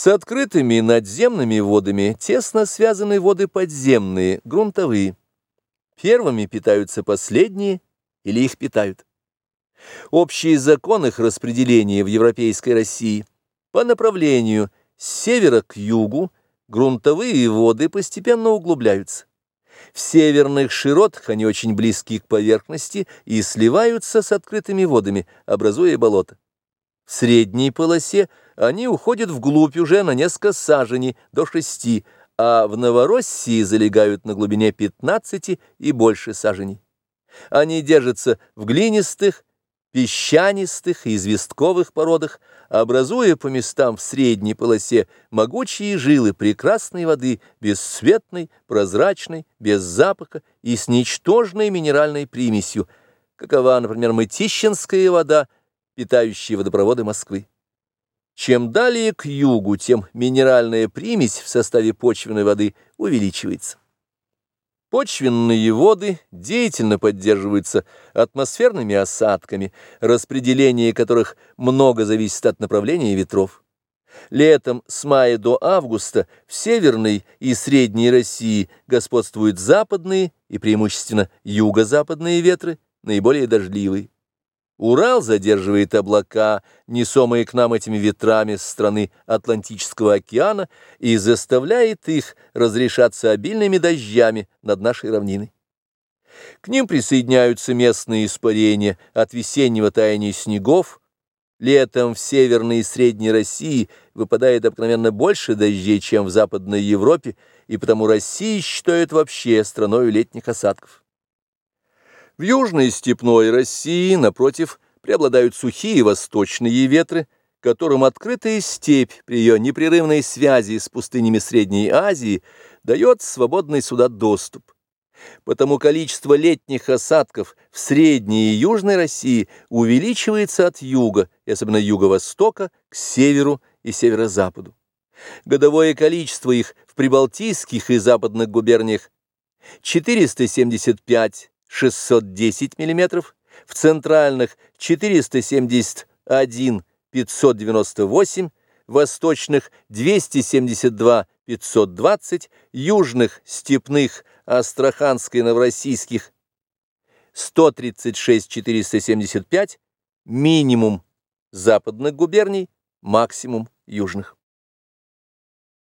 С открытыми надземными водами тесно связаны воды подземные, грунтовые. Первыми питаются последние или их питают. Общий закон их распределения в Европейской России по направлению с севера к югу грунтовые воды постепенно углубляются. В северных широтах они очень близки к поверхности и сливаются с открытыми водами, образуя болото. В средней полосе они уходят вглубь уже на несколько саженей до шести, а в Новороссии залегают на глубине 15 и больше саженей. Они держатся в глинистых, песчанистых и известковых породах, образуя по местам в средней полосе могучие жилы прекрасной воды, бесцветной, прозрачной, без запаха и с ничтожной минеральной примесью, какова, например, мытищинская вода, питающая водопроводы Москвы. Чем далее к югу, тем минеральная примесь в составе почвенной воды увеличивается. Почвенные воды деятельно поддерживаются атмосферными осадками, распределение которых много зависит от направления ветров. Летом с мая до августа в Северной и Средней России господствуют западные и преимущественно юго-западные ветры, наиболее дождливые. Урал задерживает облака, несомые к нам этими ветрами с страны Атлантического океана, и заставляет их разрешаться обильными дождями над нашей равниной. К ним присоединяются местные испарения от весеннего таяния снегов. Летом в Северной и Средней России выпадает обыкновенно больше дождей, чем в Западной Европе, и потому Россия считают вообще страной летних осадков. В южной степной России, напротив, преобладают сухие восточные ветры, которым открытая степь при ее непрерывной связи с пустынями Средней Азии дает свободный сюда доступ. Потому количество летних осадков в Средней и Южной России увеличивается от юга, и особенно юго-востока, к северу и северо-западу. Годовое количество их в прибалтийских и западных губерниях 475 610 мм, в центральных 471 598, восточных 272 520, южных степных астраханской новороссийских 136 475, минимум западных губерний, максимум южных.